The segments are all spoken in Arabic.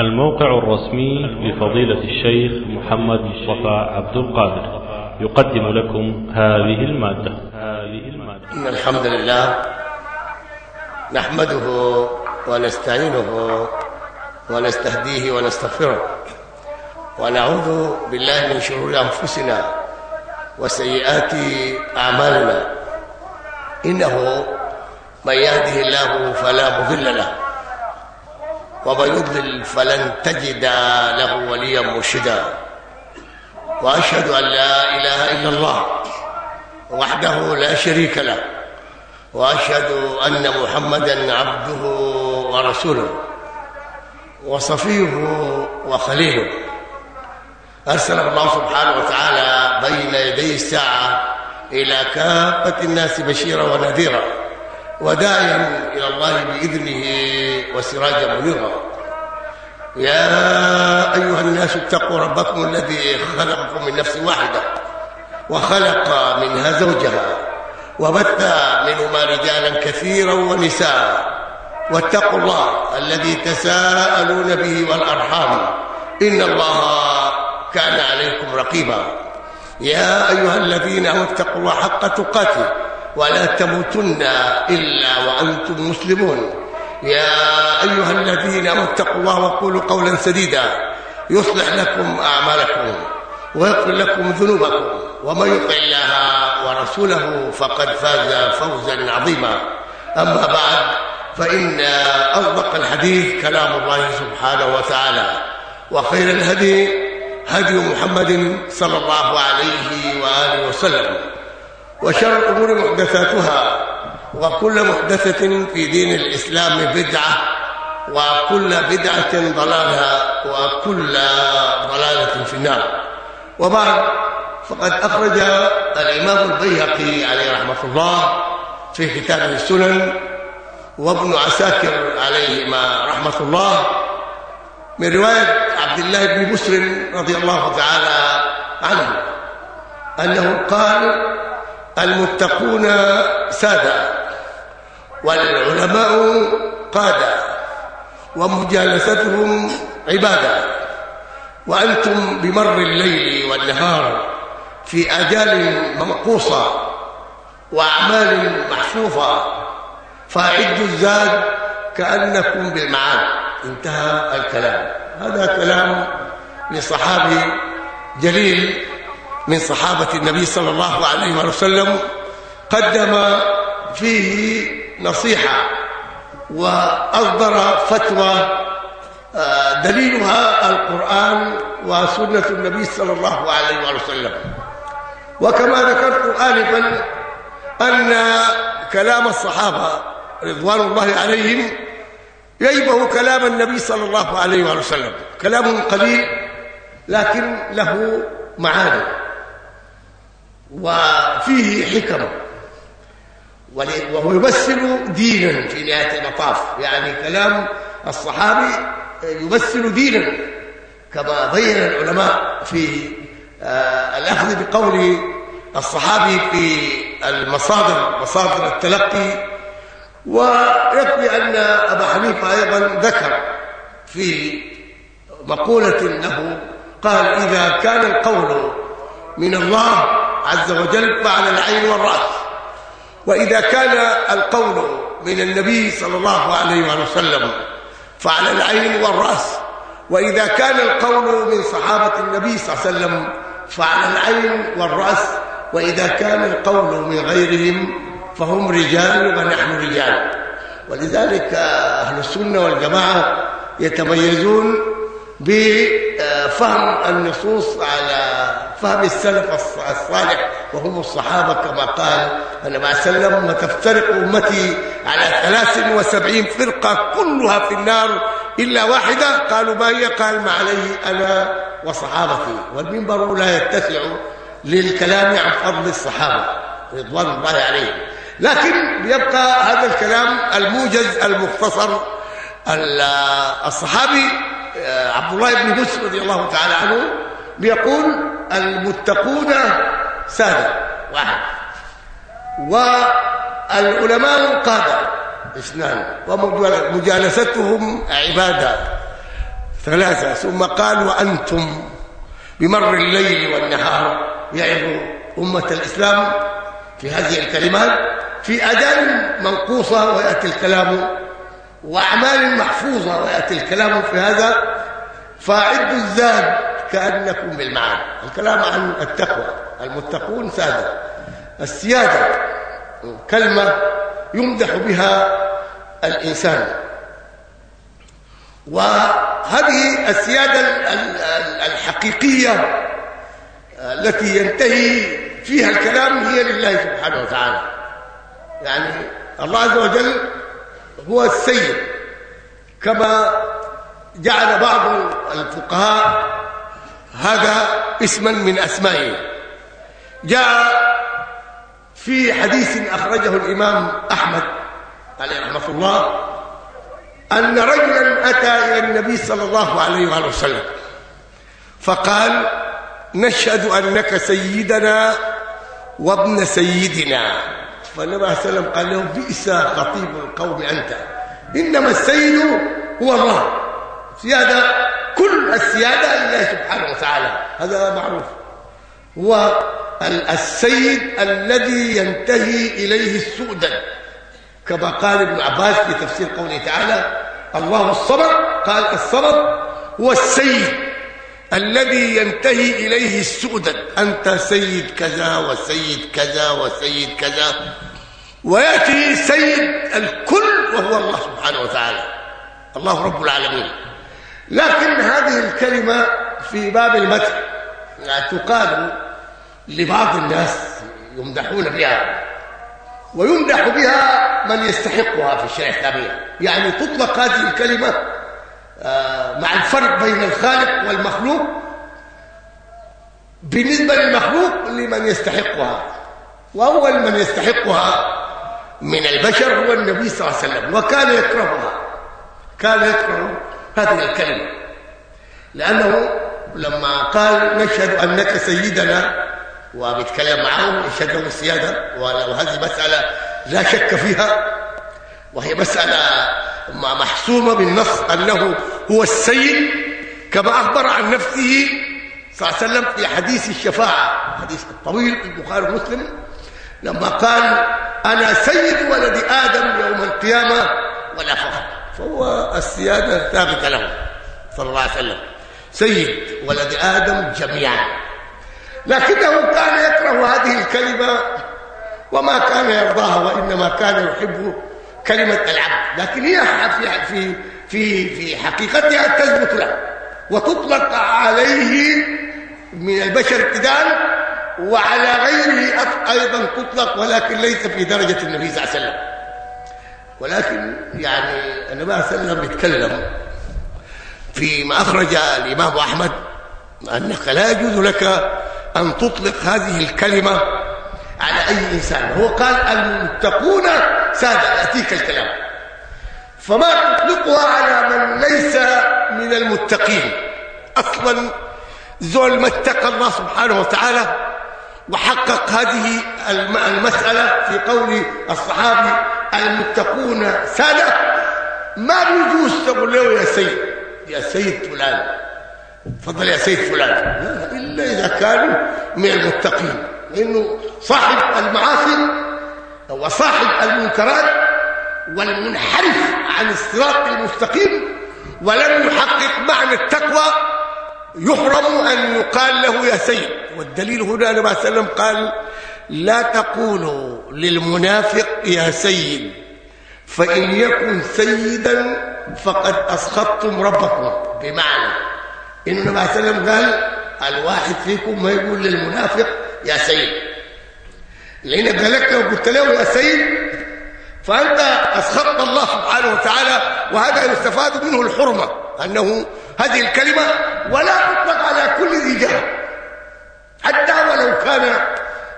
الموقع الرسمي لفضيلة الشيخ محمد مصطفى عبد القادر يقدم لكم هذه المادة هذه المادة إن الحمد لله نحمده ونستعينه ونستهديه ونستغفره ونعوذ بالله من شرور أنفسنا وسيئات أعمالنا إنه من يهده الله فلا مضل له ومن يضلل فلن تجد له وليا مرشدا. وأشهد أن لا إله إلا الله وحده لا شريك له. وأشهد أن محمدا عبده ورسوله وصفيه وخليله. ارسله الله سبحانه وتعالى بين يدي الساعة إلى كافة الناس بشيرا ونذيرا. وداعيا إلى الله بإذنه وسراجا منيرا. يا أيها الناس اتقوا ربكم الذي خلقكم من نفس واحدة وخلق منها زوجها وبث منهما رجالا كثيرا ونساء. واتقوا الله الذي تساءلون به والأرحام. إن الله كان عليكم رقيبا. يا أيها الذين اتقوا الله حق تقاته. ولا تموتن إلا وأنتم مسلمون. يا أيها الذين اتقوا الله وقولوا قولا سديدا. يصلح لكم أعمالكم ويغفر لكم ذنوبكم. ومن يطع الله ورسوله فقد فاز فوزا عظيما. أما بعد فإن أصدق الحديث كلام الله سبحانه وتعالى. وخير الهدي هدي محمد صلى الله عليه وآله وسلم. وشر الأمور محدثاتها وكل محدثة في دين الإسلام بدعة وكل بدعة ضلاله وكل ضلالة في النار. وبعد فقد أخرج الإمام البيهقي عليه رحمة الله في كتابه السنن وابن عساكر عليهما رحمة الله من رواية عبد الله بن مسلم رضي الله تعالى عنه أنه قال المتقون سادة والعلماء قادة ومجالستهم عبادة. وأنتم بمر الليل والنهار في آجال منقوصة وأعمال محفوظة فأعدوا الزاد كأنكم بالمعاد. انتهى الكلام. هذا كلام لصحابي جليل من صحابة النبي صلى الله عليه وسلم قدم فيه نصيحة وأصدر فتوى دليلها القرآن وسنة النبي صلى الله عليه وسلم. وكما ذكرت انفا أن كلام الصحابة رضوان الله عليهم يشبه كلام النبي صلى الله عليه وسلم. كلام قليل لكن له معاني. وفيه حكم. وهو يمثل دينا في نهاية المطاف. يعني كلام الصحابي يمثل دينا كما بين العلماء في الأخذ بقول الصحابي في المصادر مصادر التلقي. ويكفي أن أبا حنيفة أيضا ذكر في مقولة له قال إذا كان القول من الله عز وجل فعلى العين والرأس. وإذا كان القول من النبي صلى الله عليه وسلم فعلى العين والرأس. وإذا كان القول من صحابة النبي صلى الله عليه وسلم فعلى العين والرأس. وإذا كان القول من غيرهم فهم رجال ونحن رجال. ولذلك أهل السنة والجماعة يتميزون بفهم النصوص على فهم السلف الصالح وهم الصحابة كما قال النبي عليه وسلم وتفترق أمتي على 73 فرقة كلها في النار إلا واحدة؟ قالوا ما هي؟ قال ما عليه أنا وصحابتي. والمنبر لا يتسع للكلام عن فضل الصحابة رضوان الله عليهم. لكن يبقى هذا الكلام الموجز المختصر الصحابي عبد الله بن مسعود رضي الله تعالى عنه بيقول المتقون ساده واحد. والعلماء قاده اثنان. ومجالستهم عبادة ثلاثة. ثم قال وأنتم بمر الليل والنهار يعظ أمة الإسلام في هذه الكلمات في أدان منقوصة ويأتي الكلام وأعمال محفوظة ويأتي الكلام في هذا فاعدوا الزاد كأنكم بالمعاد. الكلام عن التقوى المتقون سادة السيادة كلمة يمدح بها الإنسان. وهذه السيادة الحقيقية التي ينتهي فيها الكلام هي لله سبحانه وتعالى. يعني الله عز وجل هو السيد. كما جعل بعض الفقهاء هذا اسما من أسمائه. جاء في حديث أخرجه الإمام أحمد عليه رحمة الله أن رجلا أتى إلى النبي صلى الله عليه وآله وسلم فقال نشهد أنك سيدنا وابن سيدنا. فالنبي عليه وسلم قال له بئس خطيب القوم أنت. إنما السيد هو الله. سياده كل السياده لله سبحانه وتعالى. هذا معروف. هو السيد الذي ينتهي إليه السؤدد. كما قال ابن عباس في تفسير قوله تعالى الله الصمد. قال الصمد هو السيد الذي ينتهي إليه السؤدد. أنت سيد كذا وسيد كذا وسيد كذا. ويأتي سيد الكل وهو الله سبحانه وتعالى. الله رب العالمين. لكن هذه الكلمة في باب المدح تقال لبعض الناس يمدحون بها. ويمدح بها من يستحقها في الشريعة الإسلامية يعني تطلق هذه الكلمة مع الفرق بين الخالق والمخلوق بالنسبة للمخلوق لمن يستحقها وأول من يستحقها من البشر هو النبي صلى الله عليه وسلم وكان يكرهها كان يكره هذه الكلمة. لأنه لما قال نشهد أنك سيدنا وبيتكلم معه يشهد له السيادة وهذه مسألة لا شك فيها. وهي مسألة محسومة بالنص أنه هو السيد كما أخبر عن نفسه صلى الله عليه وسلم في حديث الشفاعة حديث الطويل في البخاري ومسلم لما قال أنا سيد ولد آدم يوم القيامة ولا فخر فهو السيادة ثابتة له صلى الله عليه وسلم سيد ولد آدم جميعا. لكنه كان يكره هذه الكلمة وما كان يرضاها وإنما كان يحب كلمة العبد لكن هي في في في في حقيقتها تثبت له وتطلق عليه من البشر ابتداء وعلى غيره أيضا تطلق ولكن ليس في درجة النبي صلى الله عليه وسلم. ولكن يعني النبي صلى الله عليه وسلم يتكلم فيما أخرج الإمام أحمد أنك لا يجوز لك أن تطلق هذه الكلمة على أي إنسان. هو قال المتقون سادة. يأتيك الكلام. فما تطلقها على من ليس من المتقين. أصلا زول ما اتقى الله سبحانه وتعالى وحقق هذه المسألة في قول الصحابي المتقون سادة. ما بيجوز تقول له يا سيد يا سيد فلان. تفضل يا سيد فلان. لا إلا إذا كانوا من المتقين. لأنه صاحب المعاصي وصاحب المنكرات والمنحرف عن الصراط المستقيم ولم يحقق معنى التقوى يحرم أن يقال له يا سيد. والدليل هنا النبي صلى الله عليه وسلم قال لا تقولوا للمنافق يا سيد فإن يكن سيدا فقد أسخطتم ربكم. بمعنى إن النبي صلى الله عليه وسلم قال الواحد فيكم ما يقول للمنافق يا سيد. لأن قال لك لو قلت له يا سيد فأنت أسخطت الله سبحانه وتعالى وهذا يستفاد منه الحرمة أنه هذه الكلمة ولا تطلق على كل ذي جهل. حتى ولو كان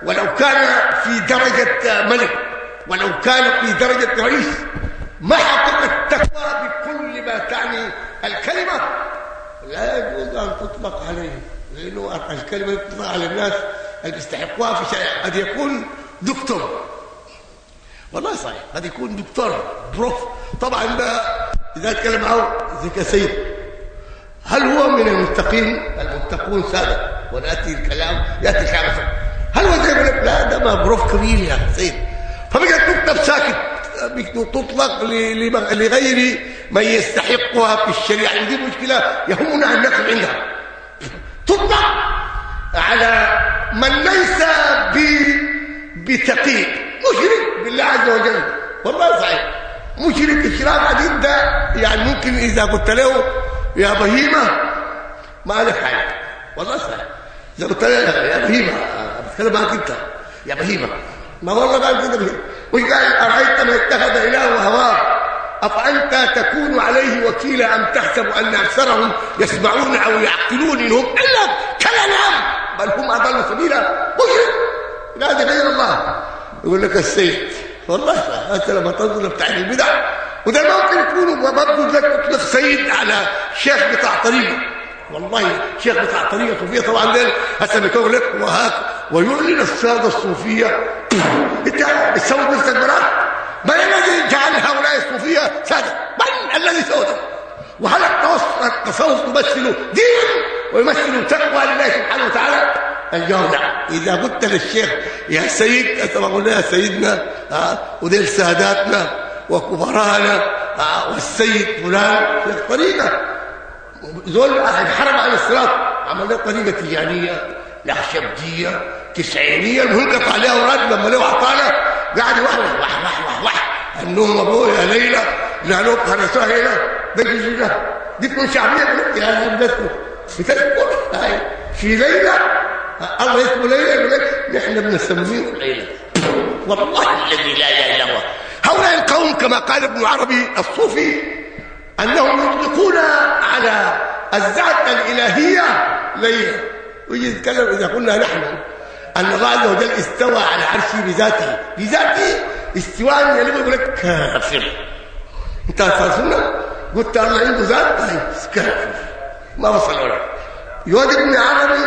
ولو كان في درجة ملك ولو كان في درجة رئيس ما حقق التقوى بكل ما تعني الكلمة. لا يجوز أن تطلق عليه لأنه الكلمة تطلق على الناس اللي بيستحقوها في شيء قد يكون دكتور. والله صحيح قد يكون دكتور بروف. طبعا ده إذا أتكلم معه زي سيد. من المتقين؟ المتقون سادة. ونأتي الكلام يأتي الكلام هل هو زي لا ده مبروف كبير يا سيد. فبقت تكتب ساكت تطلق لغير من يستحقها في الشريعة. دي مشكلة يهمنا أن نقف عندها. تطلق! على من ليس بتقي مشرك بالله عز وجل. والله صحيح. مشرك اشراك عديد ده يعني ممكن إذا قلت له يا بهيمة ما لك حاجة. والله صحيح. إذا قلت له يا بهيمة بتكلم معك أنت. يا بهيمة. ما والله قال كده بهيمة؟ وقال أرأيت من اتخذ اله هواه؟ أفأنت تكون عليه وكيلا أم تحسب أن أكثرهم يسمعون أو يعقلون إنهم إلا كالانعام بل هم أضل سبيلا. مشرك نادي غير الله. يقول لك السيد والله انت لما تنظر بتاع البدع. وده ممكن يكون برضه لك اطلق سيد على شيخ بتاع طريقه. والله شيخ بتاع طريقه صوفيه طبعا ده هسه بيقول لك وهاك ويعلن السادة الصوفية. إنت نفسك براك؟ من الذي جعل هؤلاء الصوفية سادة؟ من الذي سوده وهل التصوف يمثل دين ويمثل تقوى لله سبحانه وتعالى الجواب لا إذا قلت للشيخ يا سيد يا سيدنا ها وديل ساداتنا وكبرانا والسيد فلان في طريقه زول الحرم على الصراط عملنا طريقه تجانية نخشبجيه تسعينية المهم قطع عليها أوراد لما له عطانا قاعد وح وح وح وح وح النوم ابويا ليلى لأنه هرسوها هنا بيجي ده دي تكون شعبية يا هندسه بتذكر هاي. في ليلة الله اسمه ليلى يقول لك نحن بنسميه ليلى والله. الذي لا اله الا هو هؤلاء القوم كما قال ابن عربي الصوفي أنهم يطلقون على الذات الإلهية ليلى ويجي يتكلم إذا قلنا نحن أن الله عز وجل استوى على عرشه بذاته. بذاته استواء يعني يقول لك كافر. انت فاهمنا قلت الله عنده ذات طيب كافر ما وصل ولا. يوجد ابن عربي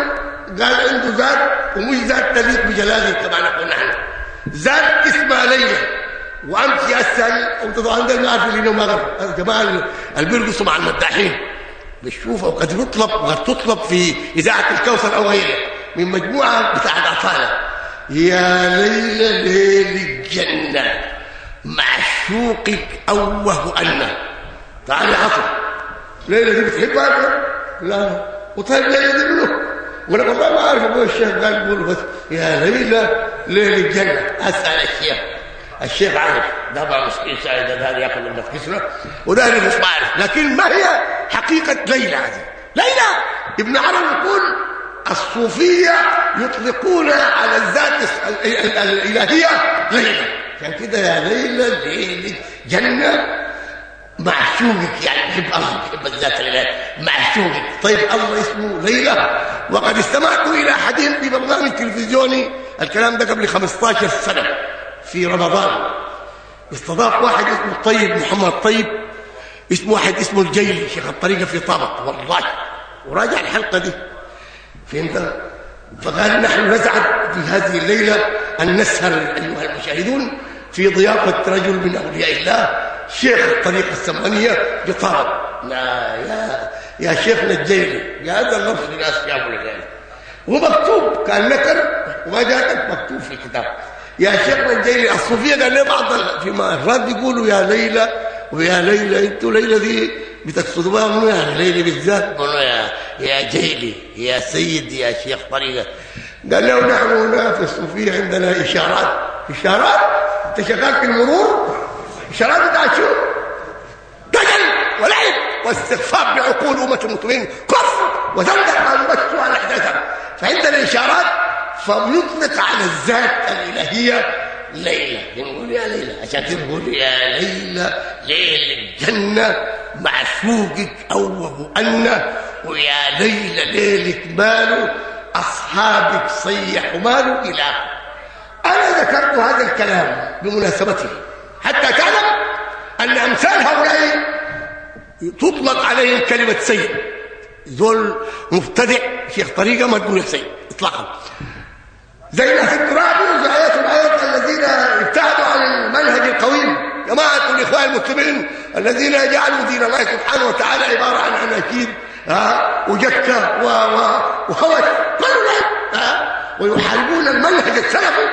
قال عنده ذات ومش ذات تليق بجلاله كما نقول نحن. ذات اسمها ليلى وامشي اسال وانت طبعا ده ما عارف اللي ما غير الجماعه اللي بيرقصوا مع المداحين بتشوفها وقد تطلب وقد تطلب في إذاعة الكوثر أو غيرها من مجموعة بتاعت اطفال يا ليلى ليل الجنة. معشوقك أوه أنا تعالي عصر ليلى دي بتحبها لا. وطيب ليلى دي منه وأنا والله ما اعرف أبوي الشيخ قال يقول بس يا ليلى ليل الجنة. أسأل الشيخ. الشيخ عارف. ده بقى مسكين سعيد ده يأكل من كسره وده اللي مش عارف. لكن ما هي حقيقة ليلى هذه؟ ليلى! ابن عربي يقول الصوفية يطلقون على الذات الإلهية ليلى. عشان كده يا ليلى ليلى جنة. معشوقك يعني بحب الله بحب الذات الالهيه معشوقك. طيب الله اسمه ليلى. وقد استمعت إلى حديث في برنامج تلفزيوني. الكلام ده قبل 15 سنة في رمضان. استضاف واحد اسمه الطيب محمد طيب. اسمه واحد اسمه الجيلي شيخ الطريقة في طابق والله. وراجع الحلقة دي. فهمت؟ فقال نحن نسعد في هذه الليلة أن نسهر أيها المشاهدون في ضيافة رجل من أولياء الله. شيخ الطريقة السمانيه بطابق لا يا يا شيخنا الجيلي. يا هذا اللفظ. الناس جابوا لك ومكتوب كان نكر وما جاءت مكتوب في الكتاب. يا شيخنا الجيلي الصوفية قال لي بعض في مرات بيقولوا يا ليلى ويا ليلى أنتوا ليلى دي بتقصدوا بها منو يعني ليلى بالذات؟ منو يا يا جيلي يا سيدي يا شيخ طريقة. قال له نحن هنا في الصوفية عندنا إشارات. إشارات؟ أنت شغال في المرور؟ اشارات بتاع شو دجل ولعب واستخفاف بعقول أمة المسلمين. كفر وزندق ما يمشوا على احداثها فعندنا اشارات فبيطلق على الذات الإلهية. ليلى بنقول يا ليلى عشان تقول يا ليلى ليل الجنة. معشوقك أوه أن. ويا ليلى ليلك ماله. أصحابك صيحوا ماله اله أنا ذكرت هذا الكلام بمناسبته. حتى تعلم أن أمثال هؤلاء تطلق عليهم كلمة سيد ذول مبتدع شيخ طريقة ما تقول سيد اطلاقا. زي ناس التراب وزعيات الآيات الذين ابتعدوا عن المنهج القويم. جماعة الإخوان المسلمين الذين جعلوا دين الله سبحانه وتعالى عبارة عن اناشيد ها وجكة وهوس كل ويحاربون المنهج السلفي.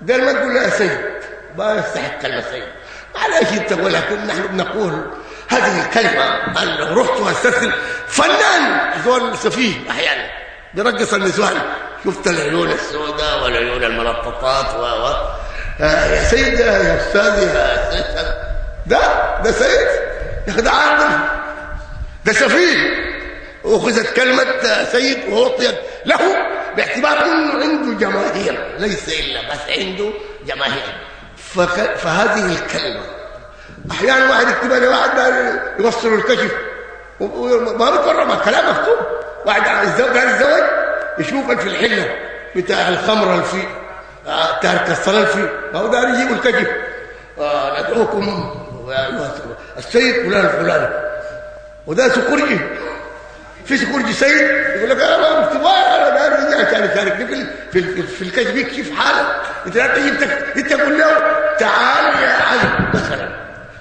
ده ما تقول يا سيد ما يستحق كلمة سيد معلش انت ولكن نحن بنقول هذه الكلمة أن لو رحت واستسلم فنان زول سفيه. أحيانا. بيرقص النسوان شفت العيون السوداء والعيون الملططات و و آه يا سيد يا أستاذ يا سيد. ده ده سيد. يا أخي ده عاقل. ده سفيه. أخذت كلمة سيد وأعطيت له باعتبار إنه عنده جماهير. ليس إلا بس عنده جماهير. فهذه الكلمة. أحيانا واحد يكتبها لواحد يوصل الكشف. ما بتفرم الكلام مكتوب. واحد الزوج على الزواج يشوف في الحلة بتاع الخمر اللي فيه آه تارك الصلاة فيه. ما هو داري يجيبوا الكشف. آه ندعوكم السيد فلان الفلاني وده سكرجي في سكرجي سيد؟ يقول لك أنا مكتوب أنا داري رجع ثاني ثاني في في, الكشف يكشف حالك؟ انت لا تجيب انت تقول له تعال يا علي مثلا.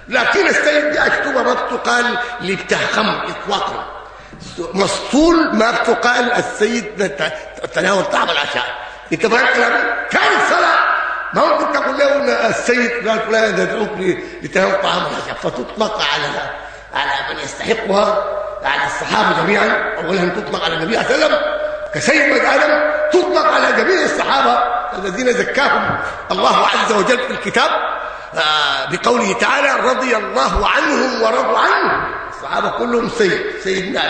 لكن السيد دي مكتوبه ما بتقال خمر اطلاقا. مسطول ما بتقال السيد تناول طعم العشاء. انت فاهم كان الصلاة. ما ممكن تقول له إن السيد فلان فلان يدعوك لتناول طعام العشاء فتطلق على على من يستحقها. على الصحابة جميعا اولا تطلق على النبي صلى الله عليه وسلم كسيد آدم تطلق على جميع الصحابة الذين زكاهم الله عز وجل في الكتاب بقوله تعالى رضي الله عنهم ورضوا عنه. الصحابة كلهم سيد سيدنا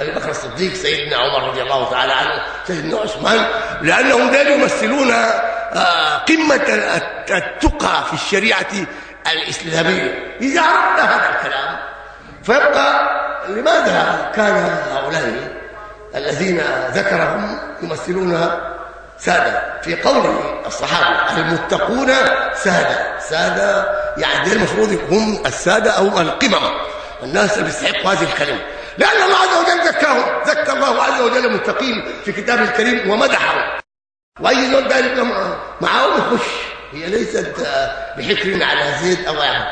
أبي بكر الصديق سيدنا عمر رضي الله تعالى عنه سيدنا عثمان لأنهم دول يمثلون قمة التقى في الشريعة الإسلامية. إذا عرفنا هذا الكلام فيبقى لماذا كان هؤلاء الذين ذكرهم يمثلون سادة؟ في قوله الصحابة المتقون سادة. سادة يعني المفروض هم السادة أو القمم. الناس اللي بيستحقوا هذه الكلمة. لأن الله عز وجل زكاهم زكى الله عز وجل المتقين في كتابه الكريم ومدحهم. وأي زول ذلك معهم يخش. هي ليست بحكر على زيد أو يعني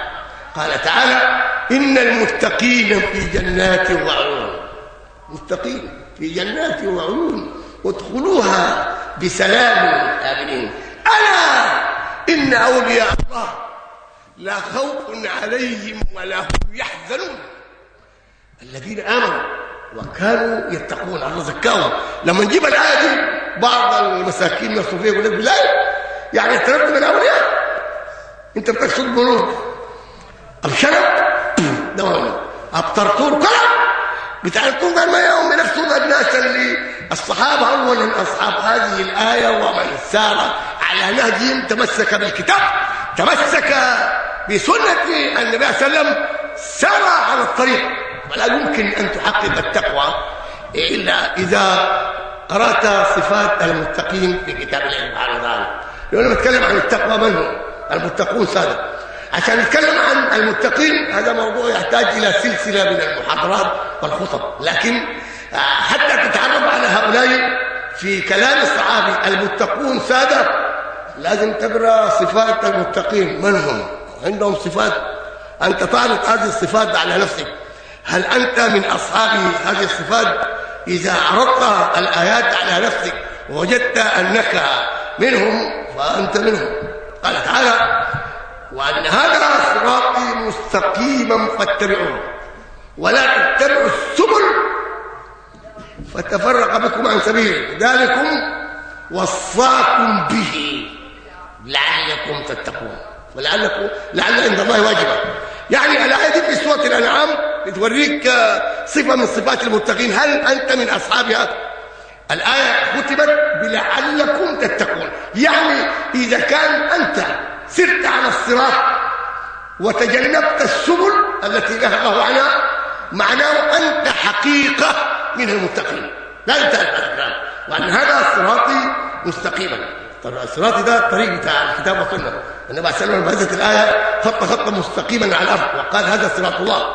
قال تعالى إن المتقين في جنات وعيون. متقين في جنات وعيون. وادخلوها بسلام آمنين. ألا إن أولياء الله لا خوف عليهم ولا هم يحزنون. الذين آمنوا وكانوا يتقون. الله زكاهم لما نجيب الآية دي بعض المساكين من الصوفية يقول لك بالله يعني اعترفت من الأولياء أنت بتقصد منهم أبشرت دوام. أبطرتون كلام بتعرفون قال ما يوم بنفسهم الناس اللي الصحابة أولا أصحاب هذه الآية ومن سار على نهجهم تمسك بالكتاب تمسك بسنة النبي صلى الله عليه وسلم سار على الطريق. ولا يمكن أن تحقق التقوى إلا إذا قرأت صفات المتقين في كتاب الله سبحانه وتعالى. لأنه بتكلم عن التقوى من هم المتقون سادة عشان نتكلم عن المتقين هذا موضوع يحتاج إلى سلسلة من المحاضرات والخطب. لكن حتى تتعرف على هؤلاء في كلام الصحابي المتقون سادة لازم تقرأ صفات المتقين. من هم؟ عندهم صفات. أنت تعرض هذه الصفات على نفسك. هل أنت من أصحاب هذه الصفات؟ إذا عرضت الآيات على نفسك ووجدت أنك منهم فأنت منهم. قال تعالى وأن هذا صراطي مستقيما فاتبعوه. ولا تتبعوا السبل فتفرق بكم عن سبيله ذلكم وصاكم به. لعلكم تتقون. ولعلكم لعل عند الله واجبا. يعني الايه دي في سوره الأنعام بتوريك صفة من صفات المتقين. هل أنت من اصحابها الآية كتبت بلعلكم تتقون. يعني إذا كان أنت سرت على الصراط وتجنبت السبل التي نهى عنها معناه أنت حقيقة من المتقين. لا انتهى الكلام. وأن هذا صراطي مستقيما. الصراط ده الطريق بتاع الكتاب والسنة. النبي صلى الله عليه وسلم بهذه الآية خط خطا مستقيما على الأرض وقال هذا صراط الله.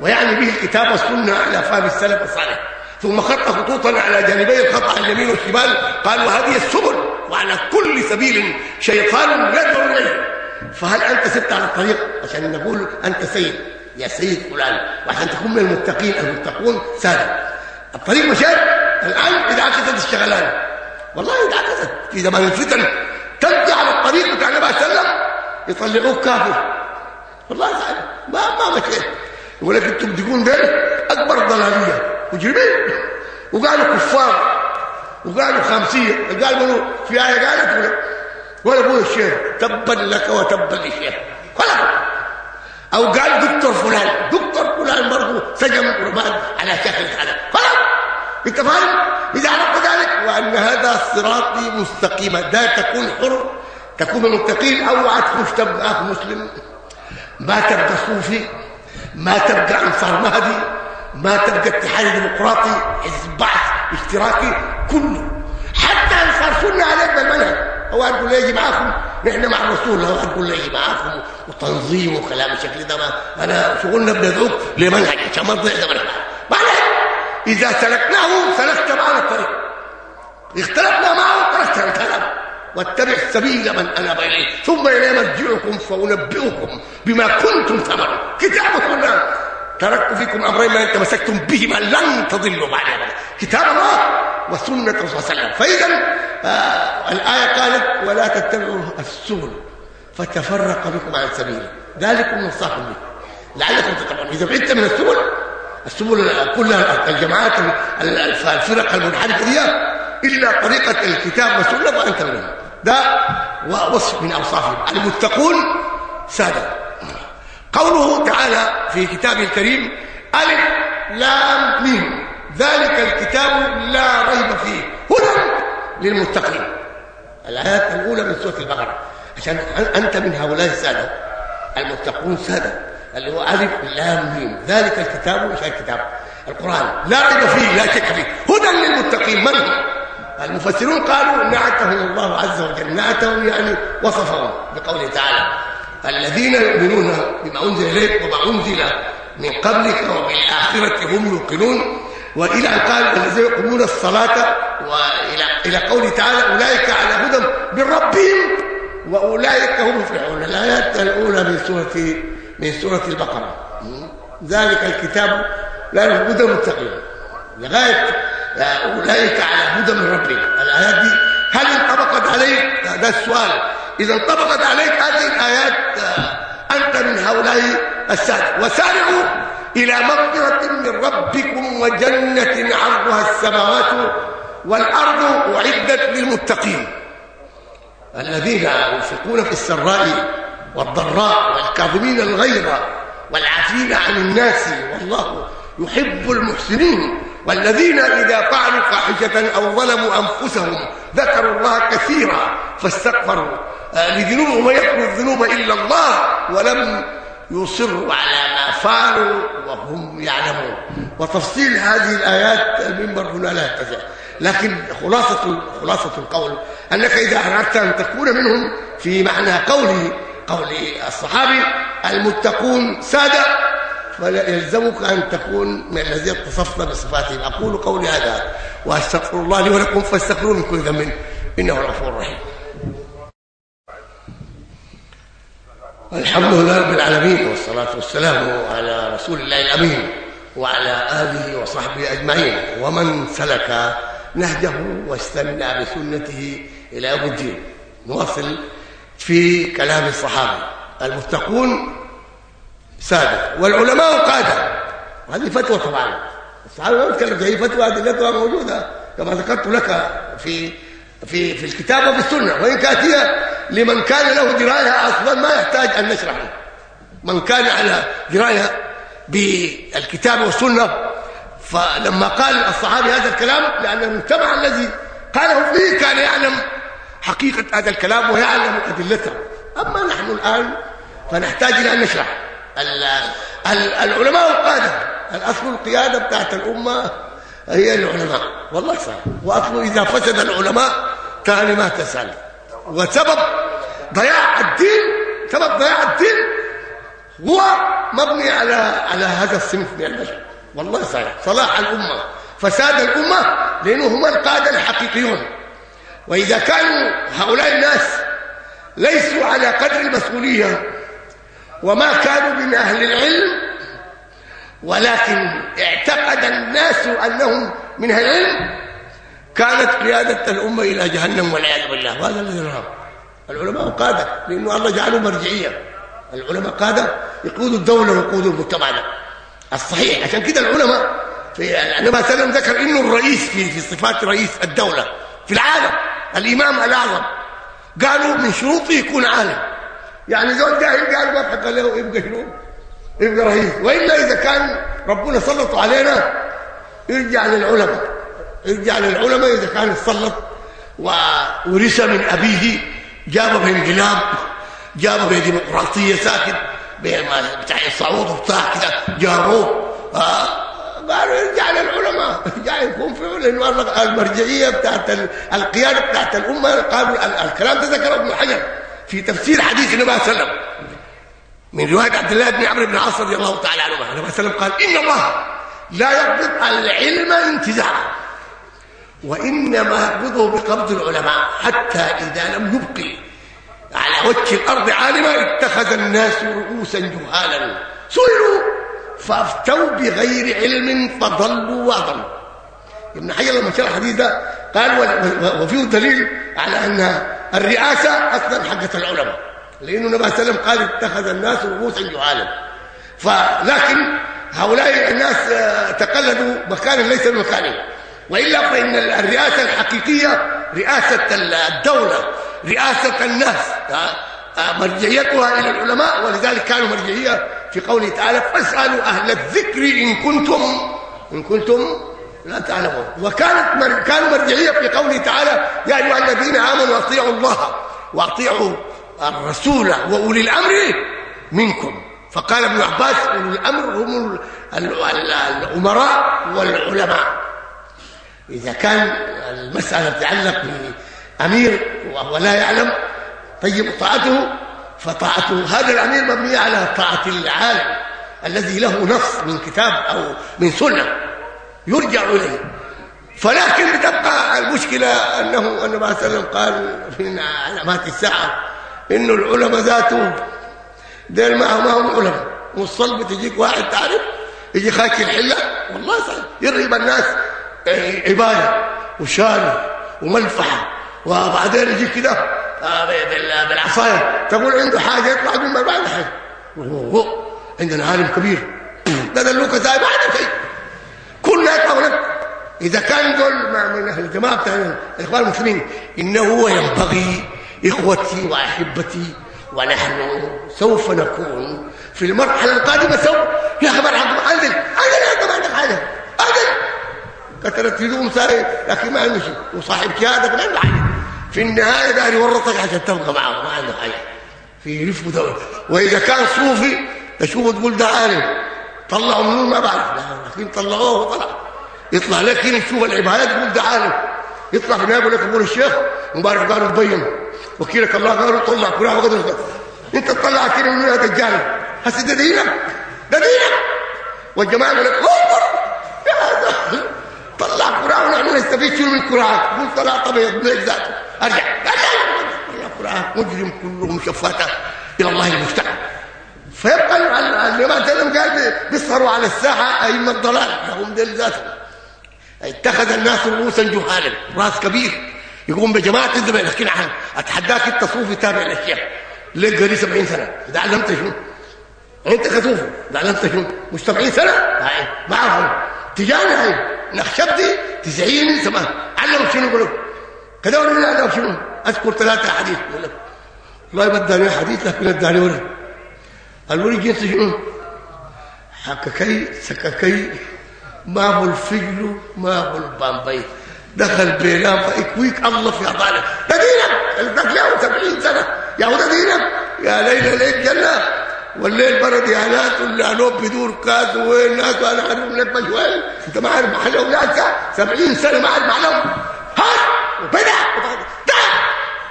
ويعني به الكتاب والسنة على فهم السلف الصالح. ثم خط خطوطا على جانبي الخط على اليمين والشمال. قال وهذه السبل وعلى كل سبيل شيطان يدعو إليه. فهل أنت سبت على الطريق؟ عشان نقول أنت سيد. يا سيد فلان. وعشان تكون من المتقين. المتقون سادة الطريق مشات الآن إذا عكست الشغلان. والله إذا عكست في زمان الفتن. تبقى على الطريق بتاع النبي صلى الله عليه وسلم يطلعوك كافر. والله تعالى ما ما مشيت. أنتم تقولون دول أكبر ضلالية. مجرمين. وقالوا كفار. وقالوا خامسيه قال منو في آية قالت ولا ولا أبوي الشيخ تبا لك وتبا للشيخ ولا أو قال دكتور فلان دكتور فلان برضه سجن رماد على شكل هذا خلاص. أنت فاهم؟ إذا عرفت ذلك وأن هذا صراطي مستقيما. ده تكون حر تكون من المتقين اوعى تخش تبقى أخ مسلم. ما تبقى صوفي ما تبقى أنصار مهدي ما تبقى اتحاد ديمقراطي حزب بعث اشتراكي كله حتى سنه عليك بالمنهج. هو هتقول لي يجي معاكم. نحن مع الرسول. هو هتقول لي يجي معاكم. وتنظيم وكلام الشكل ده ما أنا شغلنا بندعوك لمنهج. عشان ما تضيع زمنك بعدين إذا سلكناه سلكت معنا الطريق. اختلفنا معه تركت الكلام. واتبع سبيل من اناب اليه ثم إلي مرجعكم فأنبئكم بما كنتم تعملون. كتاب السنة تركت فيكم أمرين ما تمسكتم بهما لن تضلوا بعد أبدا. كتاب الله وسنة الرسول صلى الله عليه وسلم. فاذا آه الآية قالت ولا تتبعوا السبل فتفرق بكم عن سبيله. ذلكم نصاكم به لعلكم تتبعون إذا بعدت من السبل السبل كلها الجماعات الفرق المنحرفة دي إلا طريقة الكتاب والسنة وانت منهم. ده وصف من اوصافهم المتقون ساده قوله تعالى في كتابه الكريم ألف لام ميم. ذلك الكتاب لا ريب فيه. هدى للمتقين. الآيات الأولى من سورة البقرة. عشان أنت من هؤلاء السادة. المتقون سادة. اللي هو ألف لام ميم. ذلك الكتاب مش الكتاب. القرآن. لا ريب فيه. لا شك فيه. هدى للمتقين. من المفسرون قالوا نعتهم الله عز وجل. نعتهم يعني وصفهم بقوله تعالى. الذين يؤمنون بما أنزل إليك وما أنزل من قبلك وبالآخرة هم يوقنون. وإلى أن قال الذين يقومون الصلاة وإلى إلى قوله تعالى أولئك على هدى من ربهم وأولئك هم المفلحون الايات الاولى من سورة من سورة البقرة. ذلك الكتاب لا هدى المتقين لغاية أولئك على هدى من ربهم. الآيات دي هل انطبقت عليك؟ ده السؤال. إذا انطبقت عليك هذه الآيات أنت من هؤلاء الساده وسارعوا إلى مغفرة من ربكم وجنة عرضها السماوات والأرض أعدت للمتقين. الذين ينفقون في السراء والضراء والكاظمين الغيظ والعافين عن الناس والله يحب المحسنين. والذين إذا فعلوا فاحشة أو ظلموا أنفسهم ذكروا الله كثيرا فاستغفروا. لذنوبهم ويغفر الذنوب إلا الله ولم يصروا على ما فعلوا وهم يعلمون. وتفصيل هذه الآيات المنبر هنا لا يتسع لكن خلاصة خلاصة القول أنك إذا أردت أن تكون منهم في معنى قولي قول الصحابي المتقون سادة فلا يلزمك أن تكون من الذين اتصفنا بصفاتهم. أقول قولي هذا وأستغفر الله لي ولكم فاستغفروا من كل ذنب. إنه الغفور الرحيم. الحمد لله رب العالمين والصلاة والسلام على رسول الله الأمين وعلى آله وصحبه أجمعين. ومن سلك نهجه واستنى بسنته إلى يوم الدين. نواصل في كلام الصحابة المتقون سادة والعلماء قادة. وهذه فتوى طبعا. الصحابة ما بيتكلم هي فتوى أدلتها موجودة. كما ذكرت لك في في في الكتاب وفي السنة. وإن كانت هي لمن كان له دراية أصلا ما يحتاج أن نشرحها من كان على دراية بالكتاب والسنة فلما قال الصحابي هذا الكلام لأن المجتمع الذي قاله فيه كان يعلم حقيقة هذا الكلام ويعلم أدلته. أما نحن الآن فنحتاج إلى أن نشرح العلماء القادة. الأصل القيادة بتاعت الأمة هي العلماء. والله صح وأصل إذا فسد العلماء تاني ما تسأل. وسبب ضياع الدين سبب ضياع الدين هو مبني على على هذا الصنف من البشر. والله صحيح. صلاح الأمة فساد الأمة لأنه هم القادة الحقيقيون. وإذا كانوا هؤلاء الناس ليسوا على قدر المسؤولية وما كانوا من أهل العلم ولكن اعتقد الناس أنهم من العلم. كانت قيادة الأمة إلى جهنم والعياذ بالله. وهذا الذي نراه العلماء قادة لأنه الله جعلهم مرجعية. العلماء قادة يقودوا الدولة ويقودوا المجتمع الصحيح. عشان كده العلماء في النبي صلى الله ذكر إنه الرئيس في في صفات رئيس الدولة. في العالم. الإمام الأعظم. قالوا من شروطه يكون عالم. يعني زول جاهل قالوا ما حق له يبقى شنو؟ يبقى رئيس وإلا إذا كان ربنا سلطوا علينا يرجع للعلماء. يرجع للعلماء إذا كان سلط وورث من أبيه جابه بانقلاب جابه بديمقراطية ساكت بتاع الصعود وبتاع كده جابوه. آه قالوا يرجع للعلماء. يرجع يكون في لأنه المرجعية بتاعت القيادة بتاعت الأمة قالوا الكلام ده ذكره ابن حجر. في تفسير حديث النبي صلى الله عليه وسلم. من رواية عبد الله بن عمرو بن العاص رضي الله تعالى عنهما. النبي صلى الله عليه وسلم قال إن الله لا يقبض العلم انتزاعا وإنما يقبضه بقبض العلماء حتى إذا لم يبقي على وجه الأرض عالما اتخذ الناس رؤوسا جهالا. سئلوا فافتوا بغير علم فضلوا وأضلوا. ابن حجر لما شرح الحديث ده قال وفيه دليل على أن الرئاسة أصلا حقت العلماء لأنه النبي صلى الله عليه وسلم قال اتخذ الناس رؤوسا جهالا فلكن هؤلاء الناس تقلدوا مكانا ليس بمكانه وإلا فإن الرئاسة الحقيقية رئاسة الدولة رئاسة الناس مرجعيتها إلى العلماء ولذلك كانوا مرجعية في قوله تعالى فاسألوا أهل الذكر إن كنتم إن كنتم لا تعلمون. وكانت مر... كانوا مرجعية في قوله تعالى يا أيها الذين آمنوا أطيعوا الله وأطيعوا الرسول وأولي الأمر منكم. فقال ابن عباس أولي الأمر هم الأمراء والعلماء. إذا كان المسألة تتعلق بأمير وهو لا يعلم طيب طاعته فطاعته هذا الأمير مبني على طاعة العالم الذي له نص من كتاب أو من سنة. يرجع إليه. فلكن بتبقى المشكلة أنه النبي صلى الله عليه وسلم قال في علامات الساعة إنه العلماء ذاته دير ما هم علماء. والصلب تجيك واحد تعرف يجي خاكي الحله والله صحيح. يرهب الناس عبادة وشارع وملفحه وبعدين يجي كده بالعصاية. تقول عنده حاجة يطلع يقول ما بعد حاجة عندنا عالم كبير. ده دلوك زي بعد شيء. إذا كان دول من أهل الجماعة بتاع الإخوان المسلمين إنه ينبغي إخوتي وأحبتي ونحن سوف نكون في المرحلة القادمة سوف. يا أخي مرحبا انزل انزل أخي ما عندك حاجة. انزل كثرت هدوم ساي لكن ما عنده شيء. وصاحب شهادة ما عنده حاجة. في النهاية دار يورطك عشان تبقى معه. ما عنده حاجة. في رفق دولة وإذا كان صوفي تشوفه تقول ده عالم. طلعوا منه ما بعرف. لكن طلعوه وطلع. يطلع لك هنا تشوف العبادات تقول ده يطلع في يقول لك ابو الشيخ مبارك قالوا تبين وكيلك الله قالوا طلع كلها وقدر أنت تطلع كده من هذا الدجال هسه ده دينك. ده دينك. والجماعة يقول لك يا طلع قرآن ونحن نستفيد شنو من القرآن قول طلع طبيعي بليك ذاته أرجع. يا قرآن. مجرم كلهم شفاته إلى الله المستعان فيبقى الامام سلم قال بيسهروا على الساحة أئمة الضلال. لهم ديل ذاتهم اتخذ الناس رؤوسا جهالا رأس كبير. يقوم بجماعة الزبائن. لكن أتحداك أنت صوفي تابع للشيخ ليك قري 70 سنة. إذا علمت شنو؟ أنت كصوفي. إذا علمت شنو؟ مش 70 سنة؟ هاي ما أعرف. تجاني هاي. نخشبتي 90 سنة. علموا شنو؟ يقولوا كده ولا علموا شنو؟ أذكر ثلاثة حديث يقول لك والله ما اداني حديث لكن اداني ولد الولد جنس شنو؟ حككي سككي ما هو الفجل ما هو البامبي. دخل بينام فاكويك الله في عضاله. ده دينك له 70 سنة. يا هو ده دينك يا ليلى ليك جنة. والليل برد يا ناس ولا نوب بدور كاس. وين ناس؟ وأنا عارف لك مشوال أنت ما عارف محل اولادك 70 سنة ما عارف معلوم ها ده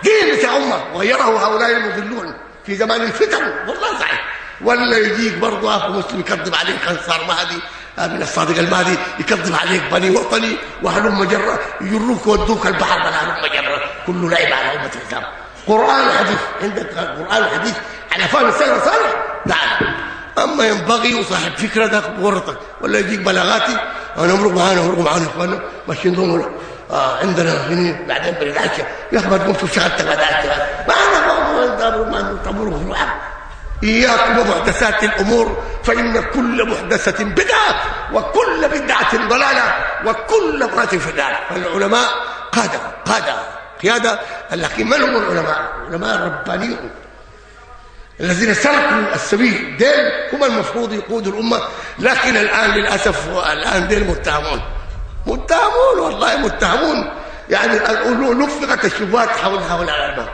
دين يا امه غيره هؤلاء المذلون في زمان الفتن. والله صحيح. ولا يجيك برضه أخو مسلم يكذب عليك كان صار مهدي. من الصادق المهدي يكذب عليك بني وطني وهلم جرة يجروك ودوك البحر بلا هلم جرة. كله لعب على أمة الإسلام. قرآن وحديث. عندك قرآن وحديث على فهم السلف الصالح؟ تعال أما ينبغي وصاحب فكرة ده ورطك ولا يجيك بلاغاتي أنا امرق معانا امرق معانا اخوانا ماشيين دول آه عندنا هنا بعدين بنتعشى يا أخي ما تقوم تشوف شغلتك بعد ما أنا ما تمر في الوحد إياكم ومحدثات الأمور فإن كل محدثة بدعة وكل بدعة ضلالة وكل ضلالة في النار فالعلماء قادة قادة قيادة لكن من هم العلماء؟ العلماء الربانيون الذين سلكوا السبيل ديل هم المفروض يقودوا الأمة لكن الآن للأسف الآن ديل متهمون متهمون والله متهمون يعني نفقت الشبهات حول حول العلماء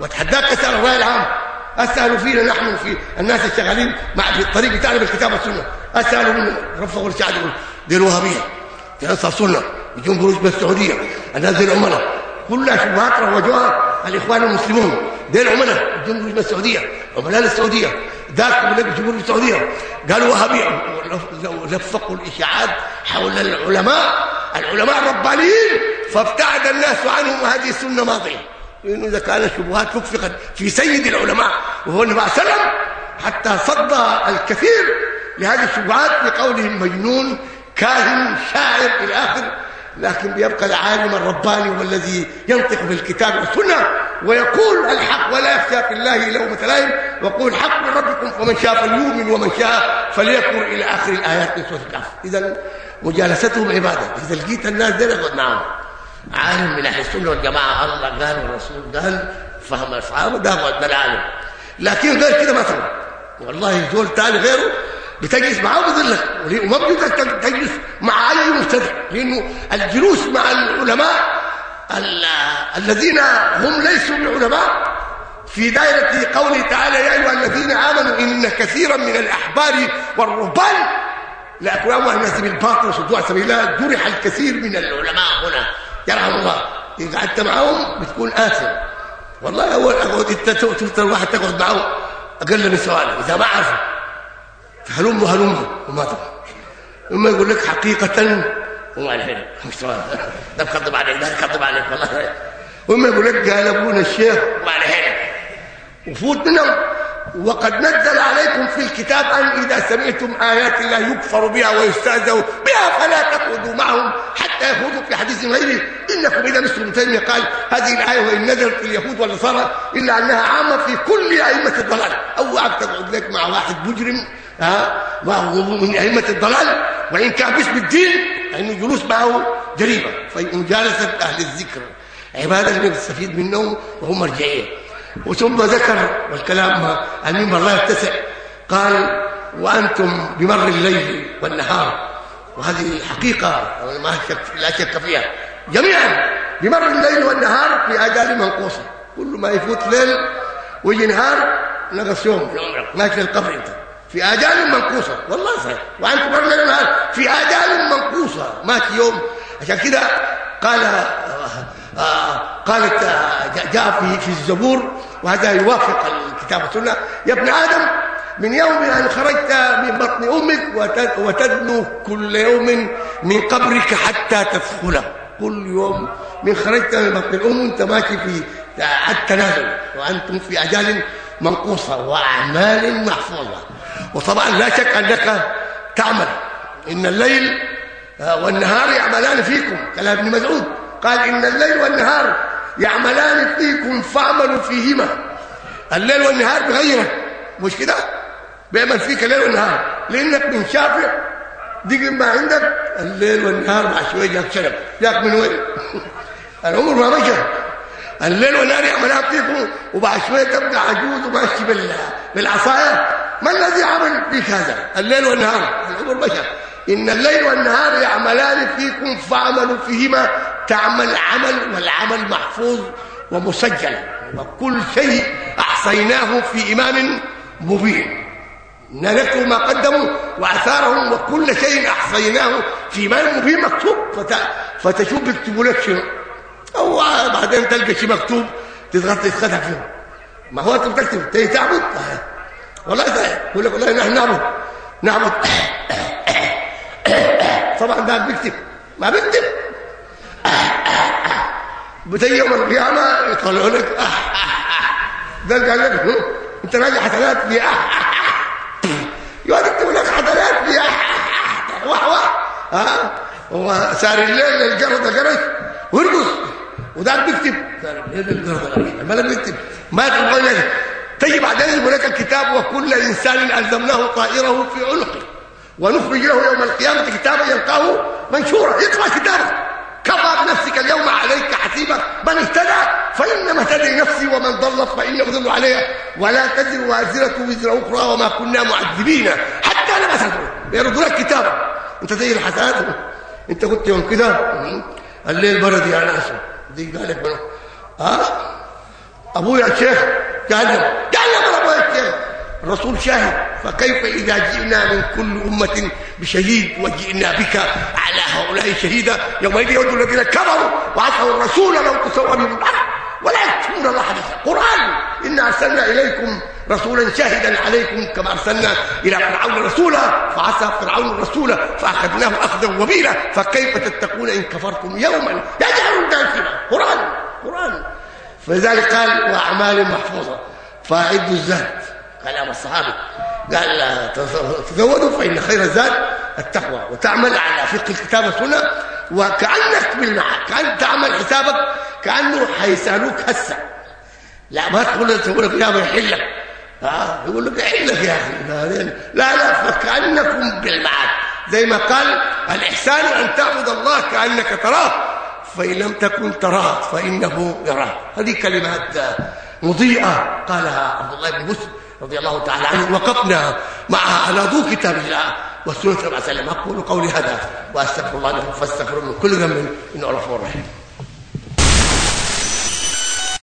وتحداك اسال الراي العام اسالوا فينا نحن في الناس الشغالين مع في الطريق بتاعنا بالكتاب والسنة. أسألوا من رفقوا الشعب دي الوهابيه دي انصار سنه يجون بروج بالسعوديه الناس دي العملاء كلها شبهات روجوها الإخوان المسلمون. دي العملاء يجون بروج بالسعوديه عملاء السعوديه ذاك يجون بروج السعوديه قالوا وهابيه لفقوا الإشاعات حول العلماء. العلماء الربانيين فابتعد الناس عنهم. وهذه السنة ماضية. لأنه إذا كانت شبهات فقفقت في سيد العلماء وهو النبي صلى الله عليه وسلم حتى صدى الكثير لهذه الشبهات بقولهم مجنون كاهن شاعر إلى اخر لكن بيبقى العالم الرباني هو الذي ينطق بالكتاب والسنة ويقول الحق ولا يخشى في الله لومه لائم ويقول حق من ربكم فمن شاء فليؤمن ومن شاء فليكفر إلى آخر الآيات من سورة الكهف اذا مجالستهم عبادة. إذا لقيت الناس اقعد معهم عالم من أهل السنة والجماعة. الله قال والرسول قال فهم الصحابه ده هو العالم لكن غير كده مثلا. والله زول ثاني غيره بتجلس معاه بذلك وما بيقدر تجلس مع أي مبتدع. لأنه الجلوس مع العلماء الذين هم ليسوا بعلماء في دائرة قوله تعالى يا أيها الذين آمنوا إن كثيرا من الأحبار والرهبان لاكرام الناس بالباطل وصدوا سبيل الله. جرح الكثير من العلماء هنا. يرحم الله. اذا قعدت معهم بتكون آثم والله أول أقعد أنت تفتر واحد تقعد معه. أقل من سؤال إذا ما عرفه هلم هلم وما تفهم اما يقول لك حقيقة. وما الحين مش سؤال. ده بخطب عليك ده بخطب عليك. والله. واما يقول لك قال أبونا الشيخ وما الحين. وفوت منهم. وقد نزل عليكم في الكتاب أن إذا سمعتم آيات الله يكفر بها ويستهزأ بها فلا تقعدوا معهم حتى يخوضوا في حديث غيره. إنكم إذا مثل ابن تيمية قال هذه الآية وإن نزلت في اليهود والنصارى إلا أنها عامة في كل أئمة الضلال. أو تقعد لك مع واحد مجرم ها؟ من أئمة الضلال. وإن كان باسم الدين لأنه جلوس معه جريمة. فمجالسة أهل الذكر عبادة اللي بتستفيد منهم وهم مرجعيه وثم ذكر والكلام المنبر لا يتسع. قال وأنتم بمر الليل والنهار. وهذه حقيقة ما لا شك فيها. جميعا بمر الليل والنهار في اجال منقوصة. كل ما يفوت ليل ويجي نهار نقص يوم ماشي القبر أنت. في اجال منقوصة. والله صحيح. وأنتم بمر الليل والنهار في اجال منقوصة. ماشي يوم. عشان كده قال قالت آه جاء في في الزبور وهذا يوافق الكتاب والسنة. يا ابن آدم من يوم أن خرجت من بطن أمك وتدنو كل يوم من قبرك حتى تدخله كل يوم من خرجت من بطن الأم أنت ماشي في التنازل وأنتم في أجال منقوصة وأعمال محفوظة. وطبعا لا شك أنك تعمل. إن الليل والنهار يعملان فيكم كلام ابن مسعود. قال إن الليل والنهار يعملان فيكم فاعملوا فيهما. الليل والنهار بغيرك مش كده؟ بيعمل فيك الليل والنهار. لأنك من شافع. دي ما عندك. الليل والنهار مع شوية جاك شرب. جاك من وين؟ العمر ما مشى. الليل والنهار يعملان فيكم. وبعد شوية تبقى عجوز وماشي بالعصاية. ما الذي عمل فيك هذا؟ الليل والنهار. العمر مشى. إن الليل والنهار يعملان فيكم فاعملوا فيهما تعمل عمل والعمل محفوظ ومسجل. وكل شيء أحصيناه في إمام مبين. نكتب ما قدموا وأثارهم وكل شيء أحصيناه في إمام مبين مكتوب. فت... فتشوف بيكتبوا لك شنو؟ أو بعدين تلقى شيء مكتوب تضغط تتخدع فيه ما هو انت بتكتب تعبد؟ والله صحيح يقول لك والله نحن نعبد نعبد. طبعا ده بيكتب. ما بيكتب. بتجي يوم القيامة يطلعوا لك. ده قال لك انت راجع حسنات دي يقعد يكتب لك حسنات دي واه واه ها؟ هو سهر الليل الجرد جرس ويرقص وده بيكتب. سهر الليل الجرد ما بيكتب. ما تقول لك. بعدين يقول لك الكتاب وكل إنسان الزمناه طائره في عنقه. ونخرج له يوم القيامة كتابا يلقاه منشورا. اقرأ كتابك كفى بنفسك اليوم عليك حسيبا. من اهتدى فإنما تدري نفسي ومن ضل فانه يضل عليها. ولا تزر وازرة وزر أخرى وما كنا معذبين. حتى نبعث يردوا لك كتابك انت زي الحسنات انت كنت يوم كده. الليل برد يا ناس. دي قالك ها؟ أبويا الشيخ قال لي. أبويا الشيخ. الرسول شاهد فكيف إذا جئنا من كل أمة بشهيد وجئنا بك على هؤلاء شهيدا؟ يومئذ يود الذين كفروا وعصوا الرسول لو تسوى بهم الأرض ولا يكتمون الله حديثا قرآن إنا أرسلنا إليكم رسولا شاهدا عليكم كما أرسلنا إلى فرعون رسولا فعصى فرعون الرسول فأخذناه أخذا وبيلا. فكيف تتقون إن كفرتم يوما يجعل الدافئة قرآن قرآن. فلذلك قال وأعمال محفوظة. فأعدوا الزهد. كلام الصحابي. قال تزودوا فإن خير الزاد التقوى. وتعمل على فقه الكتاب والسنة وكأنك بالمعاد كأن تعمل حسابك كأنه حيسألوك هسه. لا ما تقول تقول لك يا يحلك ها يقول لك يحلك يا أخي. لا لا فكأنكم بالمعاد. زي ما قال الإحسان أن تعبد الله كأنك تراه فإن لم تكن تراه فإنه يراه. هذه كلمات مضيئة قالها عبد الله بن مسلم. رضي الله تعالى عنه. وقفنا معها على ضوء كتاب الله والسنة صلى الله عليه وسلم. أقول قولي هذا وأستغفر الله لكم فاستغفروا من كل ذنب إنه غفور رحيم